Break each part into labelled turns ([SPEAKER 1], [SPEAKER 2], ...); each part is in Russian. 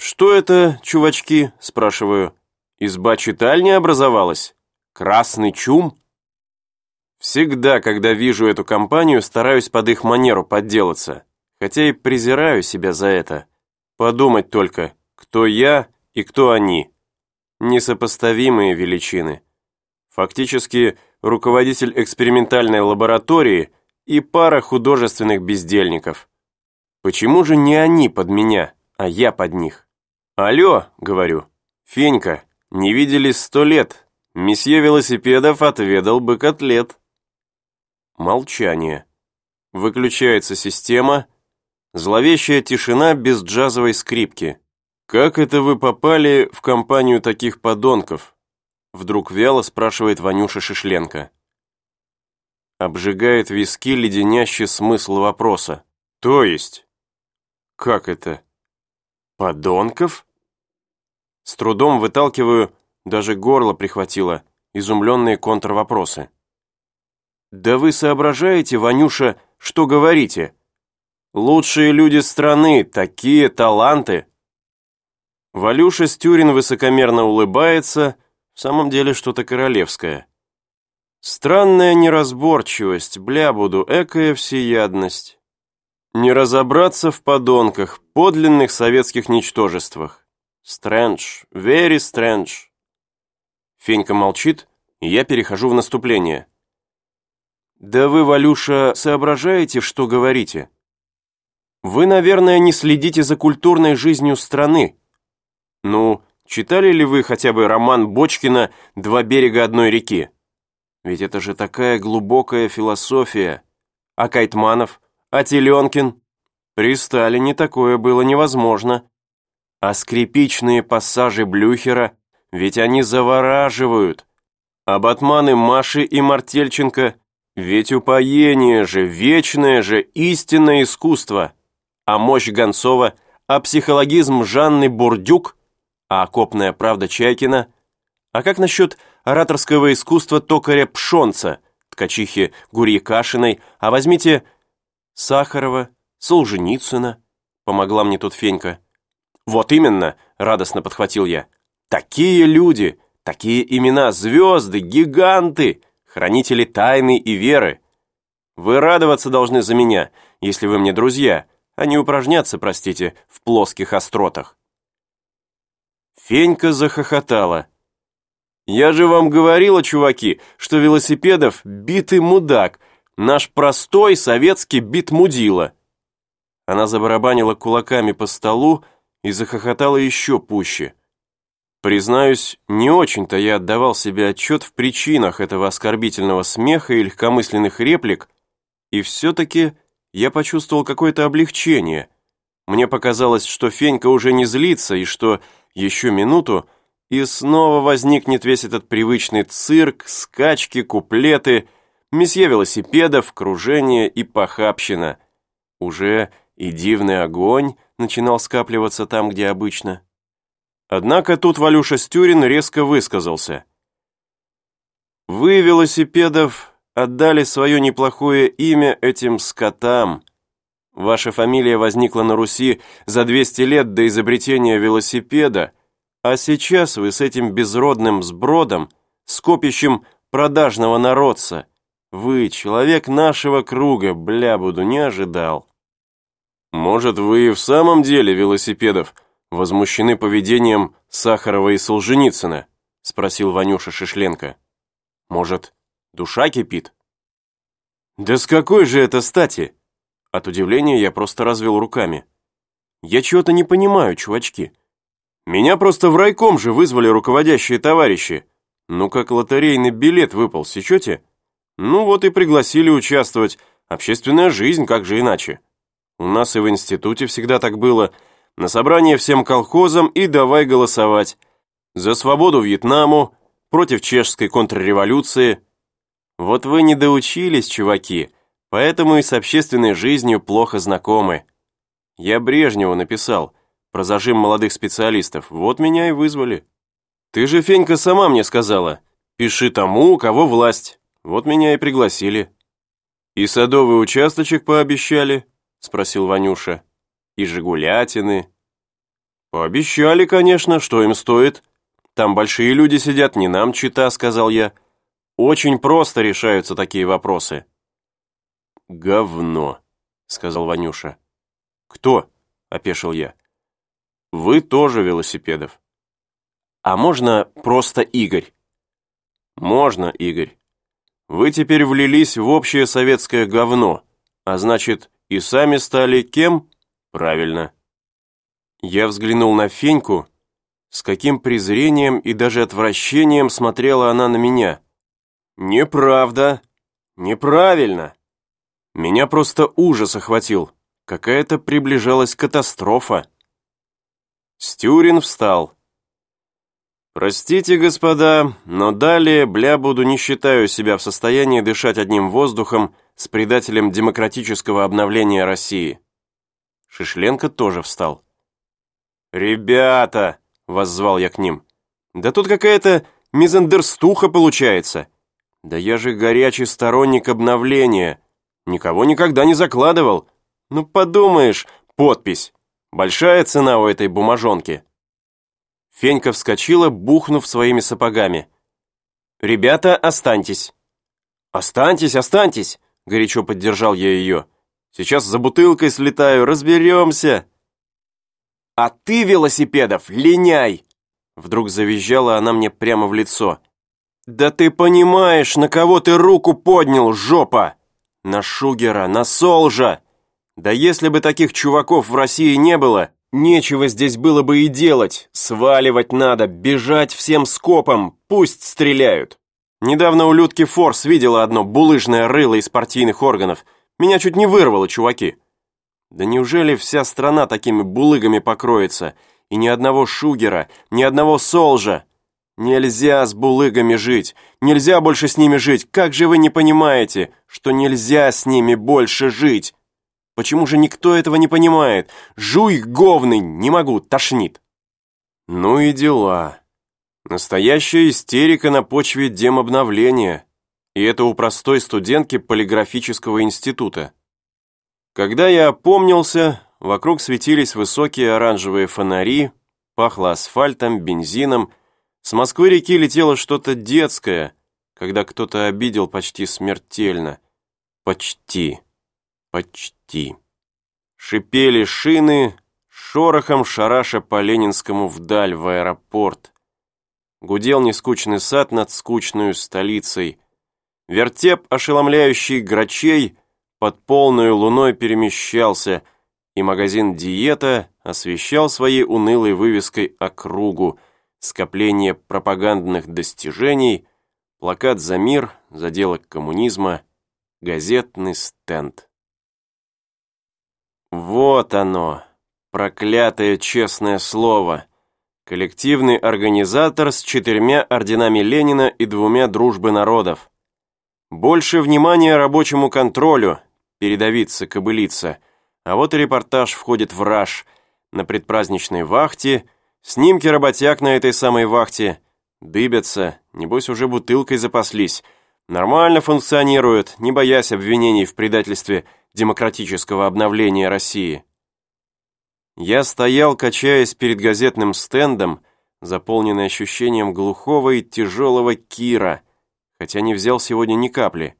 [SPEAKER 1] «Что это, чувачки?» – спрашиваю. «Изба читальни образовалась? Красный чум?» Всегда, когда вижу эту компанию, стараюсь под их манеру подделаться, хотя и презираю себя за это. Подумать только, кто я и кто они. Несопоставимые величины. Фактически, руководитель экспериментальной лаборатории и пара художественных бездельников. Почему же не они под меня, а я под них? «Алло», — говорю, — «Фенька, не виделись сто лет. Месье велосипедов отведал бы котлет». Молчание. Выключается система. Зловещая тишина без джазовой скрипки. «Как это вы попали в компанию таких подонков?» Вдруг вяло спрашивает Ванюша Шишленко. Обжигает виски леденящий смысл вопроса. «То есть?» «Как это?» «Подонков?» С трудом выталкиваю, даже горло прихватило, изумленные контрвопросы. «Да вы соображаете, Ванюша, что говорите? Лучшие люди страны, такие таланты!» Валюша Стюрин высокомерно улыбается, в самом деле что-то королевское. Странная неразборчивость, бля буду, экая всеядность. Не разобраться в подонках, подлинных советских ничтожествах. Стрэндж, very strange. Фенька молчит, и я перехожу в наступление. «Да вы, Валюша, соображаете, что говорите? Вы, наверное, не следите за культурной жизнью страны. Ну, читали ли вы хотя бы роман Бочкина «Два берега одной реки»? Ведь это же такая глубокая философия. А Кайтманов? А Теленкин? При Сталине такое было невозможно. А скрипичные пассажи Блюхера, ведь они завораживают. А батманы Маши и Мартельченко – ведь упоение же, вечное же, истинное искусство. А мощь Гонцова, а психологизм Жанны Бурдюк, а окопная правда Чайкина. А как насчет ораторского искусства токаря Пшонца, ткачихи Гурьи Кашиной, а возьмите Сахарова, Солженицына, помогла мне тут Фенька. Вот именно, радостно подхватил я. Такие люди, такие имена, звезды, гиганты, хранители тайны и веры. Вы радоваться должны за меня, если вы мне друзья, а не упражняться, простите, в плоских остротах». Фенька захохотала. «Я же вам говорила, чуваки, что велосипедов битый мудак, наш простой советский бит-мудила». Она забарабанила кулаками по столу и захохотала еще пуще. Признаюсь, не очень-то я отдавал себе отчет в причинах этого оскорбительного смеха и легкомысленных реплик, и все-таки я почувствовал какое-то облегчение. Мне показалось, что Фенька уже не злится, и что еще минуту, и снова возникнет весь этот привычный цирк, скачки, куплеты, месье велосипедов, кружение и похабщина. Уже и дивный огонь начинал скапливаться там, где обычно. Однако тут Валюша Стюрин резко высказался. «Вы, велосипедов, отдали свое неплохое имя этим скотам. Ваша фамилия возникла на Руси за 200 лет до изобретения велосипеда, а сейчас вы с этим безродным сбродом, скопищем продажного народца. Вы, человек нашего круга, бля, буду не ожидал». «Может, вы и в самом деле, велосипедов, возмущены поведением Сахарова и Солженицына?» – спросил Ванюша Шишленко. «Может, душа кипит?» «Да с какой же это стати?» От удивления я просто развел руками. «Я чего-то не понимаю, чувачки. Меня просто в райком же вызвали руководящие товарищи. Ну, как лотерейный билет выпал, сечете? Ну, вот и пригласили участвовать. Общественная жизнь, как же иначе? У нас и в институте всегда так было – на собрание всем колхозам и давай голосовать. За свободу Вьетнаму, против чешской контрреволюции. Вот вы не доучились, чуваки, поэтому и с общественной жизнью плохо знакомы. Я Брежневу написал про зажим молодых специалистов, вот меня и вызвали. Ты же, Фенька, сама мне сказала, пиши тому, у кого власть. Вот меня и пригласили. И садовый участочек пообещали, спросил Ванюша и жигулятины. Пообещали, конечно, что им стоит. Там большие люди сидят, не нам чита, сказал я. Очень просто решаются такие вопросы. Говно, сказал Ванюша. Кто? Опешил я. Вы тоже велосипедов. А можно просто Игорь? Можно, Игорь. Вы теперь влились в общее советское говно, а значит, и сами стали кем? Правильно. Я взглянул на Феньку, с каким презрением и даже отвращением смотрела она на меня. Неправда. Неправильно. Меня просто ужас охватил. Какая-то приближалась катастрофа. Стюрин встал. «Простите, господа, но далее, бля, буду не считаю себя в состоянии дышать одним воздухом с предателем демократического обновления России». Шишленко тоже встал. «Ребята!» — воззвал я к ним. «Да тут какая-то мизандерстуха получается. Да я же горячий сторонник обновления. Никого никогда не закладывал. Ну, подумаешь, подпись. Большая цена у этой бумажонки». Фенька вскочила, бухнув своими сапогами. «Ребята, останьтесь!» «Останьтесь, останьтесь!» — горячо поддержал я ее. «Сейчас за бутылкой слетаю, разберемся!» «А ты, велосипедов, линяй!» Вдруг завизжала она мне прямо в лицо. «Да ты понимаешь, на кого ты руку поднял, жопа! На Шугера, на Солжа! Да если бы таких чуваков в России не было, нечего здесь было бы и делать. Сваливать надо, бежать всем скопом, пусть стреляют!» Недавно у Людки Форс видела одно булыжное рыло из партийных органов. Меня чуть не вырвало, чуваки. Да неужели вся страна такими булыгами покроется, и ни одного Шугера, ни одного Солжа? Нельзя с булыгами жить, нельзя больше с ними жить. Как же вы не понимаете, что нельзя с ними больше жить? Почему же никто этого не понимает? Жуй, говный, не могу, тошнит. Ну и дела. Настоящая истерика на почве демобновления. И это у простой студентки полиграфического института. Когда я опомнился, вокруг светились высокие оранжевые фонари, пахло асфальтом, бензином. С Москвы-реки летело что-то детское, когда кто-то обидел почти смертельно. Почти. Почти. Шипели шины, шорохом шараша по Ленинскому вдаль в аэропорт. Гудел нескучный сад над скучной столицей. Вертеп, ошеломляющий грачей, под полную луной перемещался, и магазин «Диета» освещал своей унылой вывеской округу, скопление пропагандных достижений, плакат «За мир», заделок коммунизма, газетный стенд. Вот оно, проклятое честное слово. Коллективный организатор с четырьмя орденами Ленина и двумя дружбы народов. Больше внимания рабочему контролю, передавиться, кобылиться. А вот и репортаж входит в раж. На предпраздничной вахте, снимки работяг на этой самой вахте. Дыбятся, небось уже бутылкой запаслись. Нормально функционируют, не боясь обвинений в предательстве демократического обновления России. Я стоял, качаясь перед газетным стендом, заполненный ощущением глухого и тяжелого кира, хотя не взял сегодня ни капли.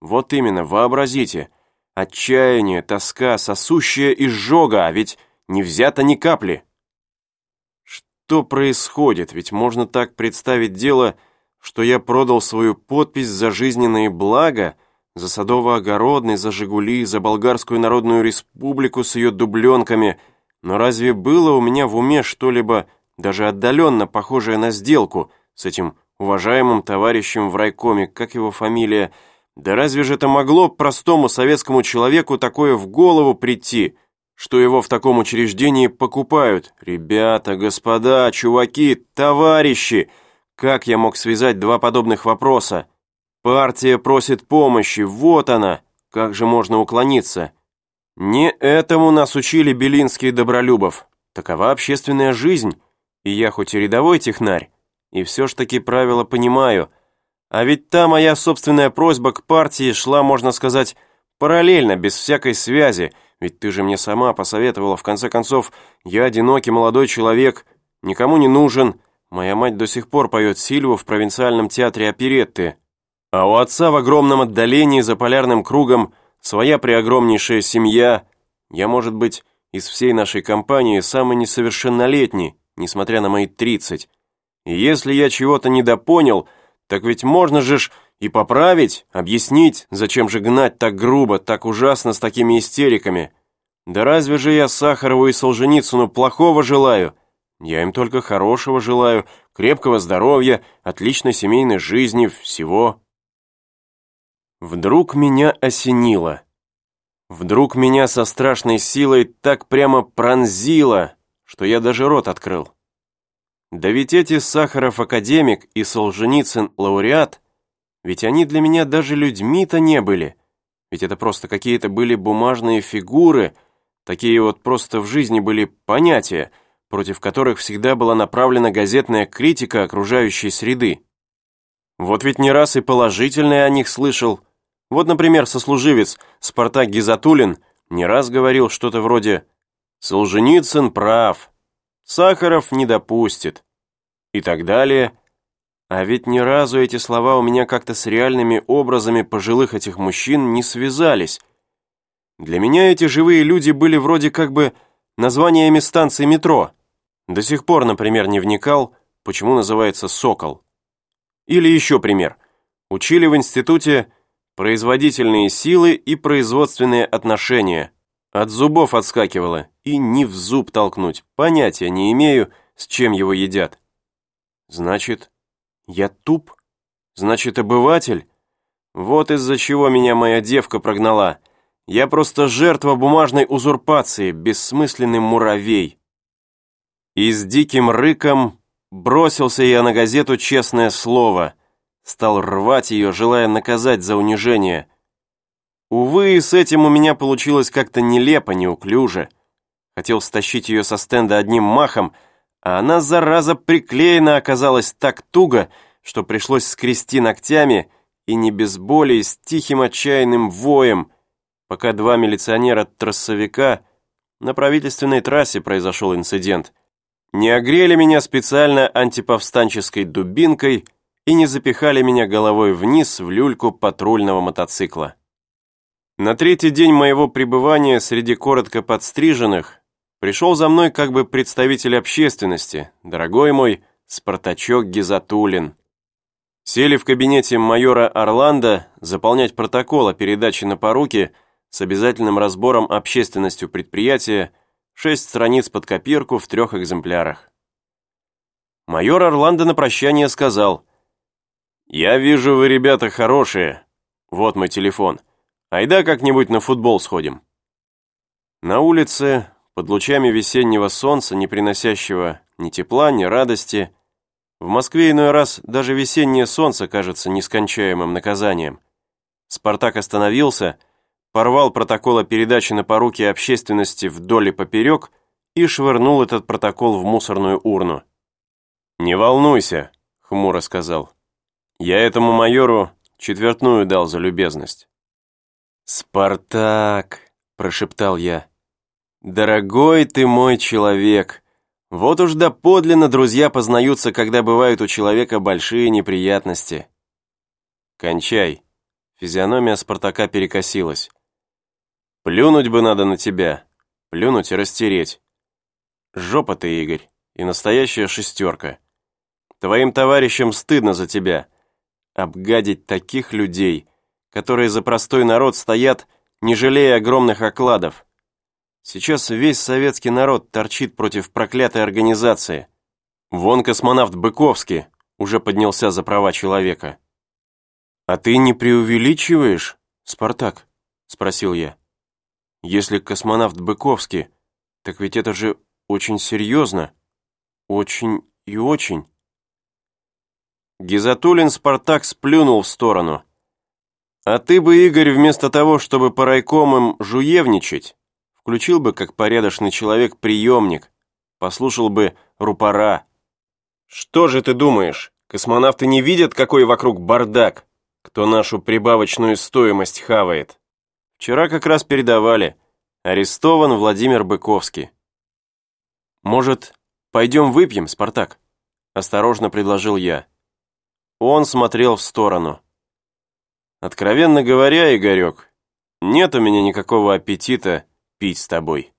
[SPEAKER 1] Вот именно, вообразите, Отчаяние, тоска, сосущая изжога, а ведь не взято ни капли. Что происходит? Ведь можно так представить дело, что я продал свою подпись за жизненные блага, за Садово-Огородный, за Жигули, за Болгарскую Народную Республику с ее дубленками, но разве было у меня в уме что-либо даже отдаленно похожее на сделку с этим уважаемым товарищем в райкоме, как его фамилия, да разве же это могло простому советскому человеку такое в голову прийти, что его в таком учреждении покупают? Ребята, господа, чуваки, товарищи, как я мог связать два подобных вопроса? Партия просит помощи, вот она, как же можно уклониться? Не этому нас учили Белинский и Добролюбов. Такова общественная жизнь, и я хоть и рядовой технарь, и все ж таки правила понимаю – а ведь та моя собственная просьба к партии шла, можно сказать, параллельно, без всякой связи, Ведь ты же мне сама посоветовала, в конце концов, я одинокий молодой человек, никому не нужен. Моя мать до сих пор поет Сильву в провинциальном театре оперетты. А у отца в огромном отдалении за полярным кругом своя преогромнейшая семья. Я, может быть, из всей нашей компании самый несовершеннолетний, несмотря на мои тридцать. И если я чего-то недопонял, так ведь можно же ж и поправить, объяснить, зачем же гнать так грубо, так ужасно с такими истериками. Да разве же я Сахарову и Солженицыну плохого желаю? Я им только хорошего желаю, крепкого здоровья, отличной семейной жизни, всего. Вдруг меня осенило. Вдруг меня со страшной силой так прямо пронзило, что я даже рот открыл. Да ведь эти Сахаров академик и Солженицын лауреат, ведь они для меня даже людьми-то не были. Ведь это просто какие-то были бумажные фигуры, такие вот просто в жизни были понятия, против которых всегда была направлена газетная критика окружающей среды. Вот ведь не раз и положительное о них слышал. Вот, например, сослуживец Спартак Гизатулин не раз говорил что-то вроде «Солженицын прав», Сахаров не допустит. И так далее. А ведь ни разу эти слова у меня как-то с реальными образами пожилых этих мужчин не связались. Для меня эти живые люди были вроде как бы названиями станции метро. До сих пор, например, не вникал, почему называется «Сокол». Или еще пример. Учили в институте производительные силы и производственные отношения. От зубов отскакивало, и ни в зуб толкнуть, понятия не имею, с чем его едят. Значит, я туп? Значит, обыватель? Вот из-за чего меня моя девка прогнала. Я просто жертва бумажной узурпации, бессмысленный муравей. И с диким рыком бросился я на газету «Честное слово». Стал рвать ее, желая наказать за унижение. Увы, с этим у меня получилось как-то нелепо, неуклюже. Хотел стащить ее со стенда одним махом, а она, зараза, приклеена оказалась так туго, что пришлось скрести ногтями и не без боли, с тихим отчаянным воем, пока два милиционера-трассовика на правительственной трассе произошел инцидент. Не огрели меня специально антиповстанческой дубинкой и не запихали меня головой вниз в люльку патрульного мотоцикла. На третий день моего пребывания среди коротко подстриженных пришел за мной как бы представитель общественности, дорогой мой Спартачок Гизатулин. Сели в кабинете майора Орландо заполнять протокол о передаче на поруки с обязательным разбором общественностью предприятия, шесть страниц под копирку в трех экземплярах. Майор Орландо на прощание сказал, «Я вижу, вы ребята хорошие. Вот мой телефон». Айда как-нибудь на футбол сходим. На улице, под лучами весеннего солнца, не приносящего ни тепла, ни радости, в Москве иной раз даже весеннее солнце кажется нескончаемым наказанием. Спартак остановился, порвал протокол о передаче на поруки общественности вдоль и поперек и швырнул этот протокол в мусорную урну. «Не волнуйся», — хмуро сказал. «Я этому майору четвертную дал за любезность». «Спартак!» – прошептал я. «Дорогой ты мой человек! Вот уж доподлинно друзья познаются, когда бывают у человека большие неприятности». «Кончай!» – физиономия Спартака перекосилась. «Плюнуть бы надо на тебя, плюнуть и растереть. Жопа ты, Игорь, и настоящая шестерка. Твоим товарищам стыдно за тебя. Обгадить таких людей – которые за простой народ стоят, не жалея огромных окладов. Сейчас весь советский народ торчит против проклятой организации. Вон космонавт Быковский уже поднялся за права человека. «А ты не преувеличиваешь, Спартак?» – спросил я. «Если космонавт Быковский, так ведь это же очень серьезно. Очень и очень». Гизатулин Спартак сплюнул в сторону – а ты бы, Игорь, вместо того, чтобы по райкомам жуевничать, включил бы, как порядочный человек, приемник, послушал бы рупора. Что же ты думаешь, космонавты не видят, какой вокруг бардак, кто нашу прибавочную стоимость хавает? Вчера как раз передавали. Арестован Владимир Быковский. Может, пойдем выпьем, Спартак? Осторожно предложил я. Он смотрел в сторону. Откровенно говоря, Игорек, нет у меня никакого аппетита пить с тобой.